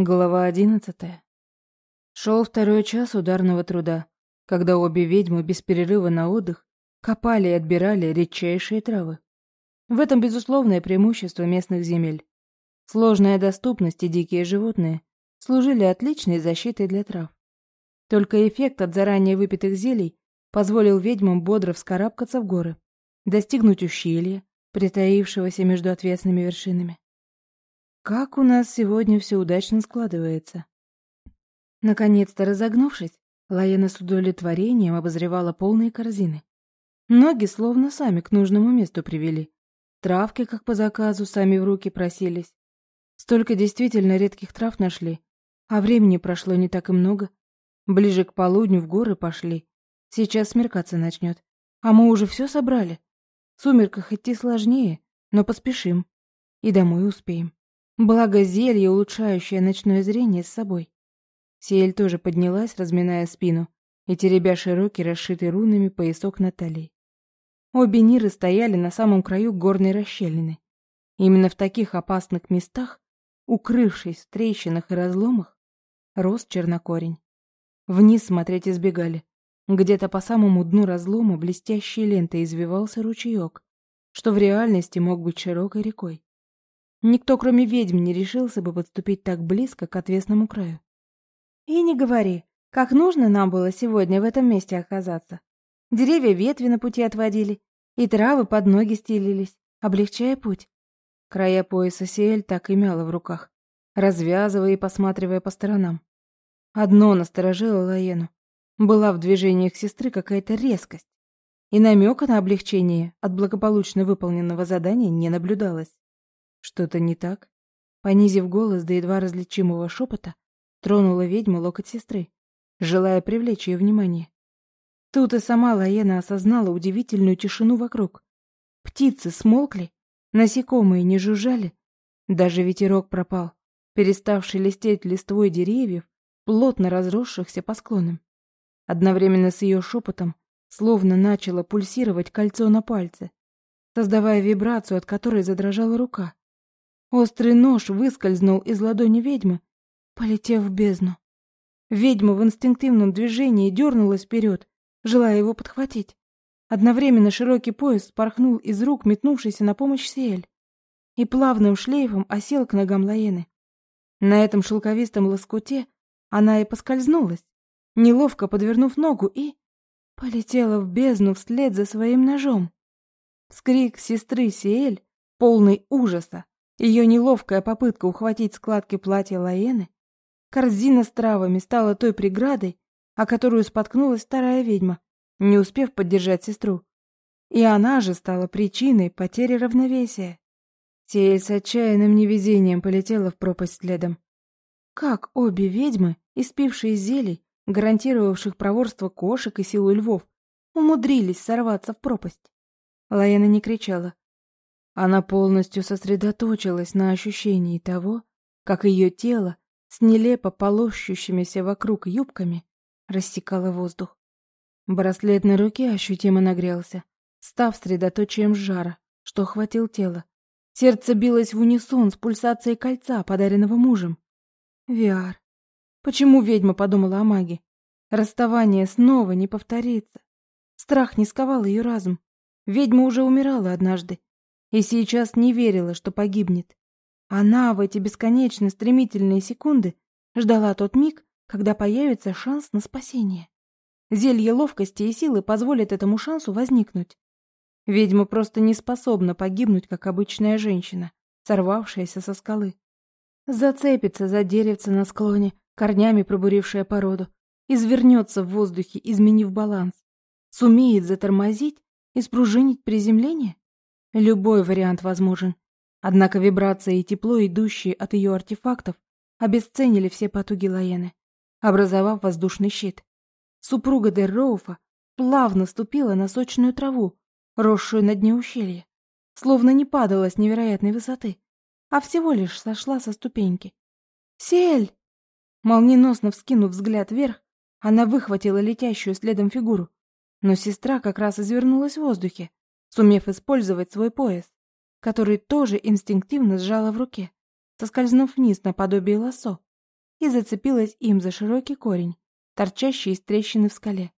Глава одиннадцатая. Шел второй час ударного труда, когда обе ведьмы без перерыва на отдых копали и отбирали редчайшие травы. В этом безусловное преимущество местных земель. Сложная доступность и дикие животные служили отличной защитой для трав. Только эффект от заранее выпитых зелий позволил ведьмам бодро вскарабкаться в горы, достигнуть ущелья, притаившегося между отвесными вершинами. Как у нас сегодня все удачно складывается. Наконец-то разогнувшись, Лаена с удовлетворением обозревала полные корзины. Ноги словно сами к нужному месту привели. Травки, как по заказу, сами в руки просились. Столько действительно редких трав нашли, а времени прошло не так и много. Ближе к полудню в горы пошли. Сейчас смеркаться начнет. А мы уже все собрали. В сумерках идти сложнее, но поспешим. И домой успеем. Благо зелье, улучшающее ночное зрение, с собой. Сиэль тоже поднялась, разминая спину и теребя широкий, расшитый рунами поясок на талии. Обе Ниры стояли на самом краю горной расщелины. Именно в таких опасных местах, укрывшись в трещинах и разломах, рос чернокорень. Вниз смотреть избегали. Где-то по самому дну разлома блестящей лентой извивался ручеек, что в реальности мог быть широкой рекой. Никто, кроме ведьм, не решился бы подступить так близко к отвесному краю. И не говори, как нужно нам было сегодня в этом месте оказаться. Деревья ветви на пути отводили, и травы под ноги стелились, облегчая путь. Края пояса Сиэль так и мяла в руках, развязывая и посматривая по сторонам. Одно насторожило Лаену. Была в движениях сестры какая-то резкость, и намека на облегчение от благополучно выполненного задания не наблюдалось. Что-то не так? Понизив голос до едва различимого шепота, тронула ведьма локоть сестры, желая привлечь ее внимание. Тут и сама Лаена осознала удивительную тишину вокруг. Птицы смолкли, насекомые не жужжали, даже ветерок пропал, переставший листеть листвой деревьев, плотно разросшихся по склонам. Одновременно с ее шепотом словно начало пульсировать кольцо на пальце, создавая вибрацию, от которой задрожала рука. Острый нож выскользнул из ладони ведьмы, полетев в бездну. Ведьма в инстинктивном движении дернулась вперед, желая его подхватить. Одновременно широкий пояс спорхнул из рук метнувшейся на помощь Сиэль и плавным шлейфом осел к ногам Лаены. На этом шелковистом лоскуте она и поскользнулась, неловко подвернув ногу и... полетела в бездну вслед за своим ножом. Вскрик сестры Сиэль, полный ужаса, ее неловкая попытка ухватить складки платья Лаены, корзина с травами стала той преградой, о которую споткнулась старая ведьма, не успев поддержать сестру. И она же стала причиной потери равновесия. Тея с отчаянным невезением полетела в пропасть следом. Как обе ведьмы, испившие зелий, гарантировавших проворство кошек и силу львов, умудрились сорваться в пропасть? Лаена не кричала, она полностью сосредоточилась на ощущении того, как ее тело с нелепо полощущимися вокруг юбками рассекало воздух. Браслет на руке ощутимо нагрелся, став средоточием жара, что охватил тело. Сердце билось в унисон с пульсацией кольца, подаренного мужем. Виар. Почему ведьма подумала о маге? Расставание снова не повторится. Страх не сковал ее разум. Ведьма уже умирала однажды, и сейчас не верила, что погибнет. Она в эти бесконечно стремительные секунды ждала тот миг, когда появится шанс на спасение. Зелье ловкости и силы позволит этому шансу возникнуть. Ведьма просто не способна погибнуть, как обычная женщина, сорвавшаяся со скалы. Зацепится за деревце на склоне, корнями пробурившая породу, извернется в воздухе, изменив баланс. Сумеет затормозить и спружинить приземление? Любой вариант возможен. Однако вибрация и тепло, идущие от ее артефактов, обесценили все потуги Лаены, образовав воздушный щит. Супруга Дерроуфа плавно ступила на сочную траву, росшую на дне ущелья, словно не падала с невероятной высоты, а всего лишь сошла со ступеньки. «Сель!» Молниеносно вскинув взгляд вверх, она выхватила летящую следом фигуру, но сестра как раз извернулась в воздухе, сумев использовать свой пояс, который тоже инстинктивно сжала в руке, соскользнув вниз наподобие лосо, и зацепилась им за широкий корень, торчащий из трещины в скале.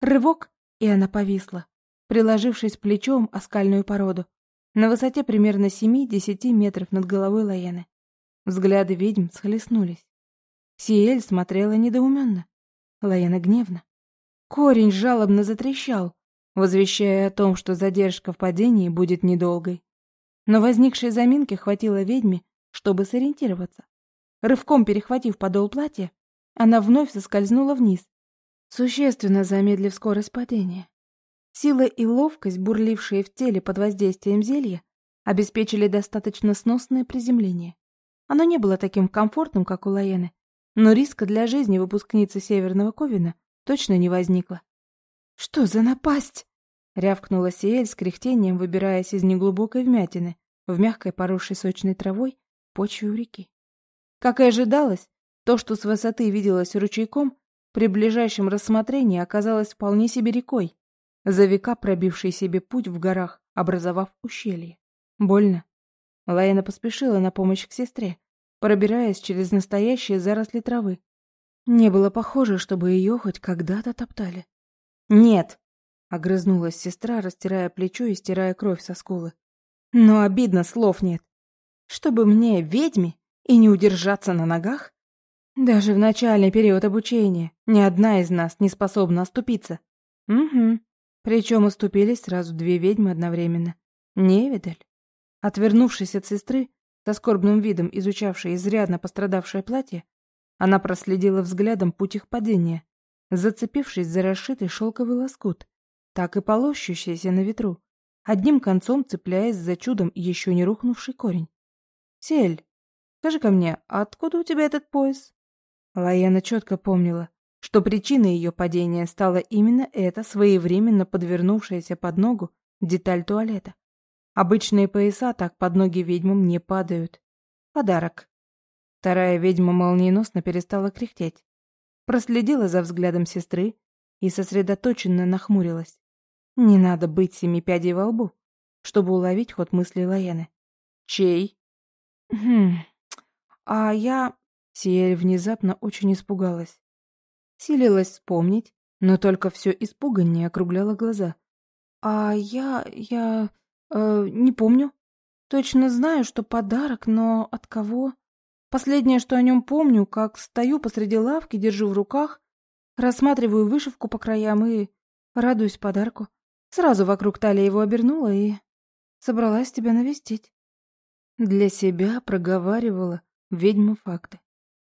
Рывок, и она повисла, приложившись плечом о скальную породу, на высоте примерно семи-десяти метров над головой Лаены. Взгляды ведьм схлестнулись. Сиэль смотрела недоуменно, Лаена гневно. Корень жалобно затрещал, возвещая о том, что задержка в падении будет недолгой. Но возникшей заминки хватило ведьме, чтобы сориентироваться. Рывком перехватив подол платья, она вновь соскользнула вниз, существенно замедлив скорость падения. Сила и ловкость, бурлившие в теле под воздействием зелья, обеспечили достаточно сносное приземление. Оно не было таким комфортным, как у Лаены, но риска для жизни выпускницы Северного Ковина точно не возникло. «Что за напасть?» — рявкнула Сиэль с кряхтением, выбираясь из неглубокой вмятины в мягкой поросшей сочной травой почве у реки. Как и ожидалось, то, что с высоты виделось ручейком, при ближайшем рассмотрении оказалось вполне себе рекой, за века пробившей себе путь в горах, образовав ущелье. Больно. Лаэна поспешила на помощь к сестре, пробираясь через настоящие заросли травы. Не было похоже, чтобы ее хоть когда-то топтали. «Нет!» — огрызнулась сестра, растирая плечо и стирая кровь со скулы. «Но обидно, слов нет. Чтобы мне, ведьме, и не удержаться на ногах? Даже в начальный период обучения ни одна из нас не способна оступиться. Угу. Причем уступились сразу две ведьмы одновременно. Невидаль. Отвернувшись от сестры, со скорбным видом изучавшей изрядно пострадавшее платье, она проследила взглядом путь их падения, зацепившись за расшитый шелковый лоскут, так и полощущийся на ветру, одним концом цепляясь за чудом еще не рухнувший корень. «Сель, скажи-ка мне, откуда у тебя этот пояс?» Лаяна четко помнила, что причиной ее падения стала именно эта своевременно подвернувшаяся под ногу деталь туалета. Обычные пояса так под ноги ведьмам не падают. Подарок. Вторая ведьма молниеносно перестала кряхтеть, проследила за взглядом сестры и сосредоточенно нахмурилась. Не надо быть семи пядей во лбу, чтобы уловить ход мысли Лаяны. «Чей?» «Хм... А я...» Сиэль внезапно очень испугалась. Силилась вспомнить, но только все испуганнее округляла глаза. «А я... я... Э, не помню. Точно знаю, что подарок, но от кого? Последнее, что о нем помню, как стою посреди лавки, держу в руках, рассматриваю вышивку по краям и радуюсь подарку. Сразу вокруг талии его обернула и собралась тебя навестить. Для себя проговаривала ведьма факты.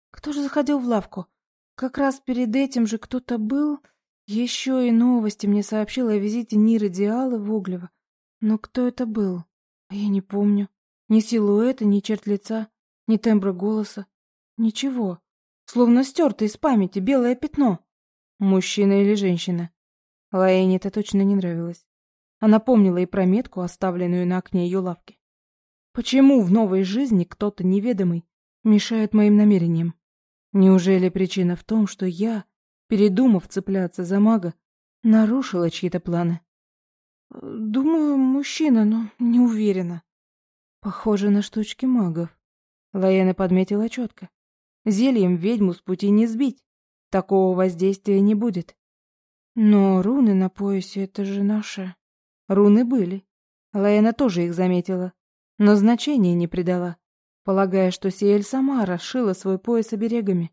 Кто же заходил в лавку? Как раз перед этим же кто-то был. Еще и новости мне сообщила о визите Ниры Диалы в Углево. Но кто это был? Я не помню. Ни силуэта, ни черт лица, ни тембра голоса. Ничего. Словно стерто из памяти белое пятно. Мужчина или женщина? Лаэне это точно не нравилось. Она помнила и про метку, оставленную на окне ее лавки. Почему в новой жизни кто-то неведомый мешает моим намерениям? Неужели причина в том, что я, передумав цепляться за мага, нарушила чьи-то планы? Думаю, мужчина, но не уверена. Похоже на штучки магов. Лаена подметила четко. Зельем ведьму с пути не сбить. Такого воздействия не будет. Но руны на поясе — это же наши. Руны были. Лаена тоже их заметила, но значения не придала полагая, что Сиэль сама расшила свой пояс оберегами.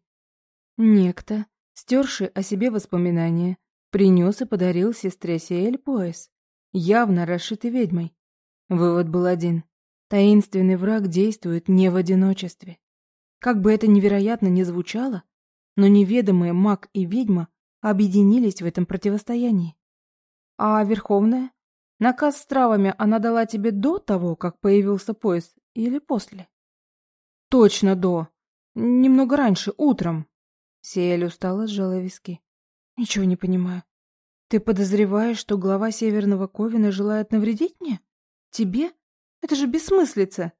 Некто, стерший о себе воспоминания, принес и подарил сестре Сиэль пояс, явно расшитый ведьмой. Вывод был один. Таинственный враг действует не в одиночестве. Как бы это невероятно ни звучало, но неведомые маг и ведьма объединились в этом противостоянии. А Верховная? Наказ с травами она дала тебе до того, как появился пояс, или после? Точно до. Немного раньше, утром. Сиэль устало сжала виски. Ничего не понимаю. Ты подозреваешь, что глава Северного Ковина желает навредить мне? Тебе? Это же бессмыслица.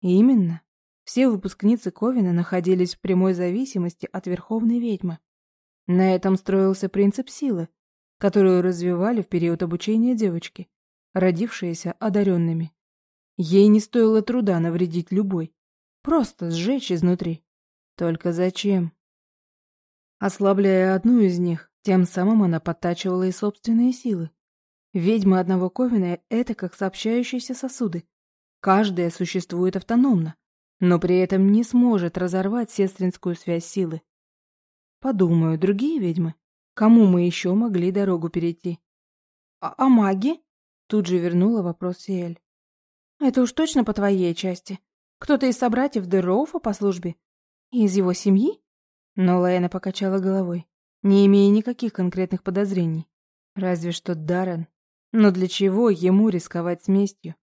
Именно. Все выпускницы Ковина находились в прямой зависимости от Верховной Ведьмы. На этом строился принцип силы, которую развивали в период обучения девочки, родившиеся одаренными. Ей не стоило труда навредить любой, Просто сжечь изнутри. Только зачем? Ослабляя одну из них, тем самым она подтачивала и собственные силы. Ведьмы одного Ковина — это как сообщающиеся сосуды. Каждая существует автономно, но при этом не сможет разорвать сестринскую связь силы. Подумаю, другие ведьмы, кому мы еще могли дорогу перейти? А, а маги? Тут же вернула вопрос Сиэль. Это уж точно по твоей части. Кто-то из собратьев Дероуфа по службе? Из его семьи? Но Лайна покачала головой, не имея никаких конкретных подозрений. Разве что Даррен. Но для чего ему рисковать с местью?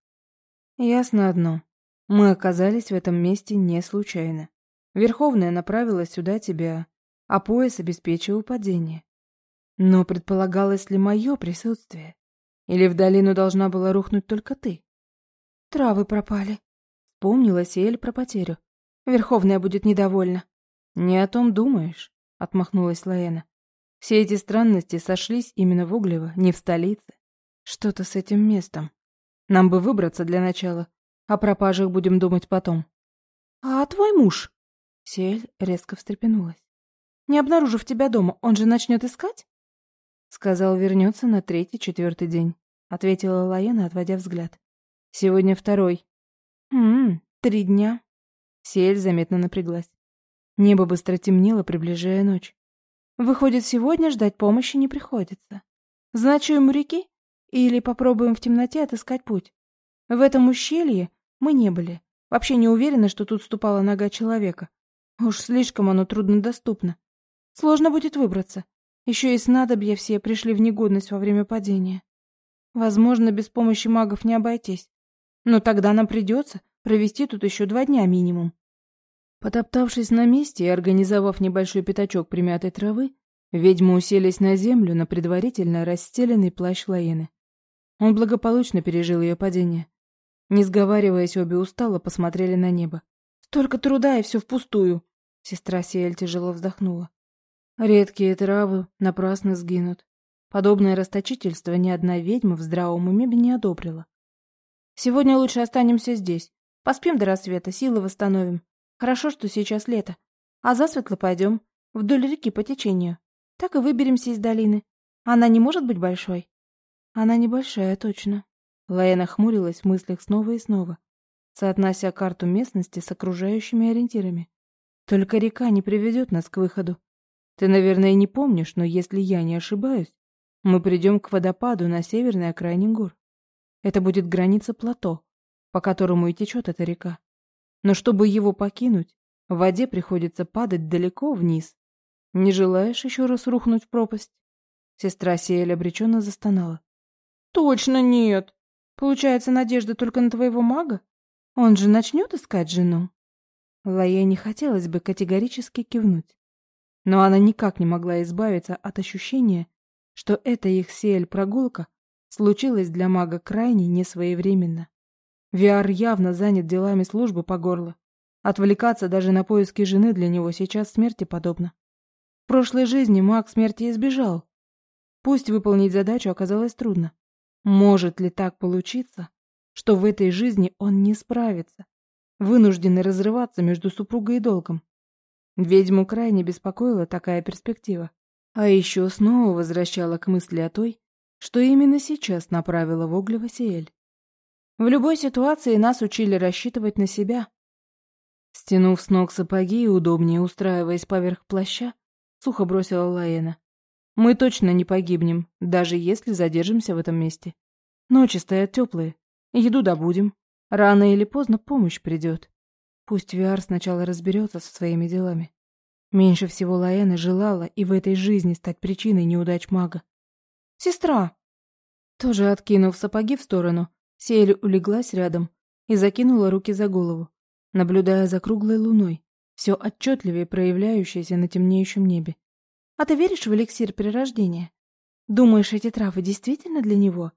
Ясно одно. Мы оказались в этом месте не случайно. Верховная направила сюда тебя, а пояс обеспечивал падение. Но предполагалось ли мое присутствие? Или в долину должна была рухнуть только ты? Травы пропали. Вспомнила Сиэль про потерю. Верховная будет недовольна. Не о том думаешь, отмахнулась Лаэна. Все эти странности сошлись именно в Углево, не в столице. Что-то с этим местом. Нам бы выбраться для начала. О пропажах будем думать потом. А твой муж? Сель резко встрепенулась. Не обнаружив тебя дома, он же начнет искать? Сказал, вернется на третий-четвертый день, ответила Лаена, отводя взгляд. Сегодня второй. Ммм, три дня. Сель заметно напряглась. Небо быстро темнело, приближая ночь. Выходит, сегодня ждать помощи не приходится. Значуем реки? Или попробуем в темноте отыскать путь? В этом ущелье мы не были. Вообще не уверена, что тут ступала нога человека. Уж слишком оно труднодоступно. Сложно будет выбраться. Еще и снадобья все пришли в негодность во время падения. Возможно, без помощи магов не обойтись. Но тогда нам придется провести тут еще два дня минимум. Потоптавшись на месте и организовав небольшой пятачок примятой травы, ведьмы уселись на землю на предварительно расстеленный плащ Лаены. Он благополучно пережил ее падение. Не сговариваясь, обе устало посмотрели на небо. «Столько труда, и все впустую!» Сестра Сиэль тяжело вздохнула. Редкие травы напрасно сгинут. Подобное расточительство ни одна ведьма в здравом уме бы не одобрила. Сегодня лучше останемся здесь. Поспим до рассвета, силы восстановим. Хорошо, что сейчас лето. А засветло пойдем, вдоль реки по течению. Так и выберемся из долины. Она не может быть большой? Она небольшая, точно. Лаэна хмурилась в мыслях снова и снова, соотнося карту местности с окружающими ориентирами. Только река не приведет нас к выходу. Ты, наверное, не помнишь, но если я не ошибаюсь, мы придем к водопаду на северной окраине гор. Это будет граница плато, по которому и течет эта река. Но чтобы его покинуть, в воде приходится падать далеко вниз. Не желаешь еще раз рухнуть в пропасть? Сестра Сиэль обреченно застонала. Точно нет. Получается, надежда только на твоего мага? Он же начнет искать жену? Лае не хотелось бы категорически кивнуть. Но она никак не могла избавиться от ощущения, что эта их Сиэль-прогулка случилась для мага крайне несвоевременно. Виар явно занят делами службы по горло. Отвлекаться даже на поиски жены для него сейчас смерти подобно. В прошлой жизни маг смерти избежал. Пусть выполнить задачу оказалось трудно. Может ли так получиться, что в этой жизни он не справится, вынужденный разрываться между супругой и долгом? Ведьму крайне беспокоила такая перспектива. А еще снова возвращала к мысли о той, что именно сейчас направила в Оглево Сиэль. В любой ситуации нас учили рассчитывать на себя. Стянув с ног сапоги и удобнее устраиваясь поверх плаща, сухо бросила Лаэна. Мы точно не погибнем, даже если задержимся в этом месте. Ночи стоят теплые, еду добудем. Рано или поздно помощь придет. Пусть Виар сначала разберется со своими делами. Меньше всего Лаэна желала и в этой жизни стать причиной неудач мага. «Сестра!» Тоже откинув сапоги в сторону, Сель улеглась рядом и закинула руки за голову, наблюдая за круглой луной, все отчетливее проявляющейся на темнеющем небе. «А ты веришь в эликсир перерождения? Думаешь, эти травы действительно для него?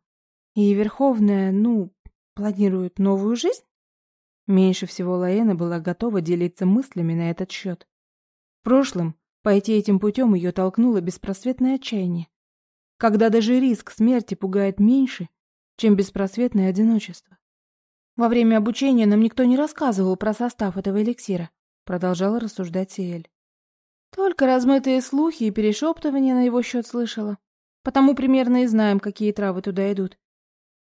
И Верховная, ну, планирует новую жизнь?» Меньше всего Лаэна была готова делиться мыслями на этот счет. В прошлом пойти этим путем ее толкнуло беспросветное отчаяние. Когда даже риск смерти пугает меньше, чем беспросветное одиночество. Во время обучения нам никто не рассказывал про состав этого эликсира. продолжала рассуждать Сиэль. Только размытые слухи и перешептывания на его счет слышала. Потому примерно и знаем, какие травы туда идут.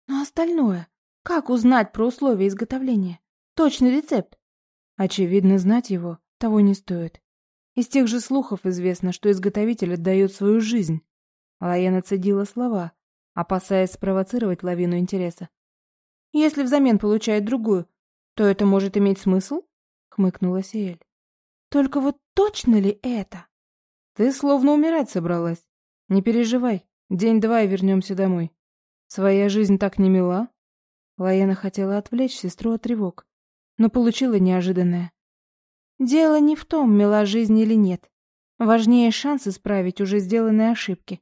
Но остальное, как узнать про условия изготовления? Точный рецепт? Очевидно, знать его того не стоит. Из тех же слухов известно, что изготовитель отдает свою жизнь. Лаяна цедила слова, опасаясь спровоцировать лавину интереса. «Если взамен получает другую, то это может иметь смысл?» — хмыкнула Сиэль. «Только вот точно ли это?» «Ты словно умирать собралась. Не переживай, день-два и вернемся домой. Своя жизнь так не мила?» Лаяна хотела отвлечь сестру от тревог, но получила неожиданное. Дело не в том, мила жизнь или нет. Важнее шанс исправить уже сделанные ошибки.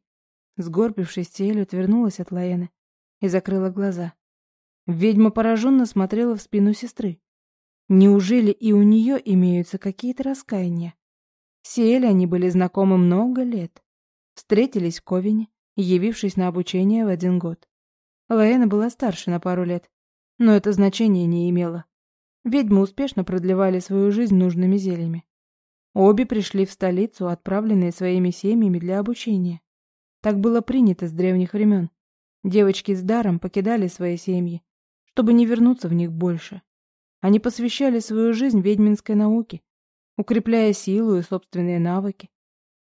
Сгорбившись, Тиэль отвернулась от Лаэны и закрыла глаза. Ведьма пораженно смотрела в спину сестры. Неужели и у нее имеются какие-то раскаяния? Сиэль они были знакомы много лет. Встретились в Ковине, явившись на обучение в один год. Лаэна была старше на пару лет, но это значение не имело. Ведьмы успешно продлевали свою жизнь нужными зельями. Обе пришли в столицу, отправленные своими семьями для обучения. Так было принято с древних времен. Девочки с даром покидали свои семьи, чтобы не вернуться в них больше. Они посвящали свою жизнь ведьминской науке, укрепляя силу и собственные навыки.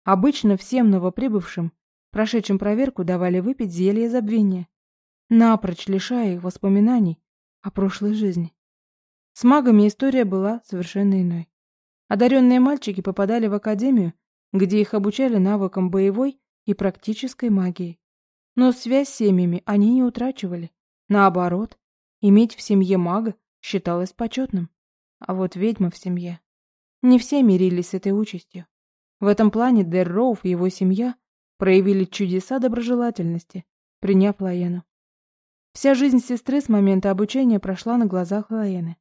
Обычно всем новоприбывшим, прошедшим проверку, давали выпить зелье забвения, напрочь лишая их воспоминаний о прошлой жизни. С магами история была совершенно иной. Одаренные мальчики попадали в академию, где их обучали навыкам боевой и практической магии. Но связь с семьями они не утрачивали. Наоборот, иметь в семье мага считалось почетным. А вот ведьма в семье. Не все мирились с этой участью. В этом плане Дэр Роуф и его семья проявили чудеса доброжелательности, приняв Лаену. Вся жизнь сестры с момента обучения прошла на глазах Лаены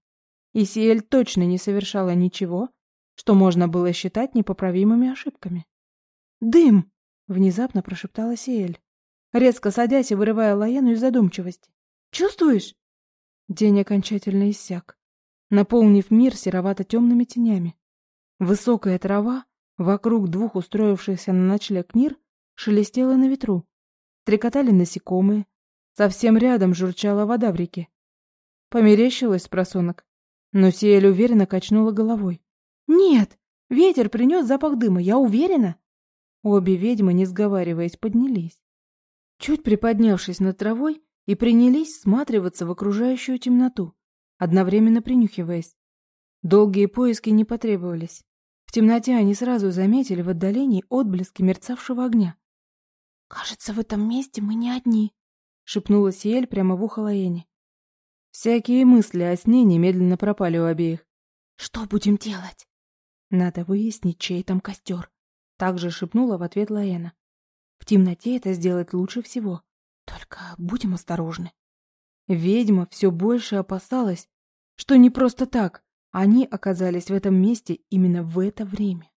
и Сиэль точно не совершала ничего, что можно было считать непоправимыми ошибками. «Дым!» — внезапно прошептала Сиэль, резко садясь и вырывая Лаену из задумчивости. «Чувствуешь?» День окончательно иссяк, наполнив мир серовато-темными тенями. Высокая трава вокруг двух устроившихся на ночлег мир шелестела на ветру. Трекотали насекомые. Совсем рядом журчала вода в реке. Померещилась просунок. Но Сиэль уверенно качнула головой. «Нет, ветер принес запах дыма, я уверена!» Обе ведьмы, не сговариваясь, поднялись. Чуть приподнявшись над травой, и принялись всматриваться в окружающую темноту, одновременно принюхиваясь. Долгие поиски не потребовались. В темноте они сразу заметили в отдалении отблески мерцавшего огня. «Кажется, в этом месте мы не одни», — шепнула Сиэль прямо в ухо Лаэни. Всякие мысли о сне немедленно пропали у обеих. «Что будем делать?» «Надо выяснить, чей там костер», — также шепнула в ответ Лаэна. «В темноте это сделать лучше всего. Только будем осторожны». Ведьма все больше опасалась, что не просто так они оказались в этом месте именно в это время.